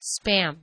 spam.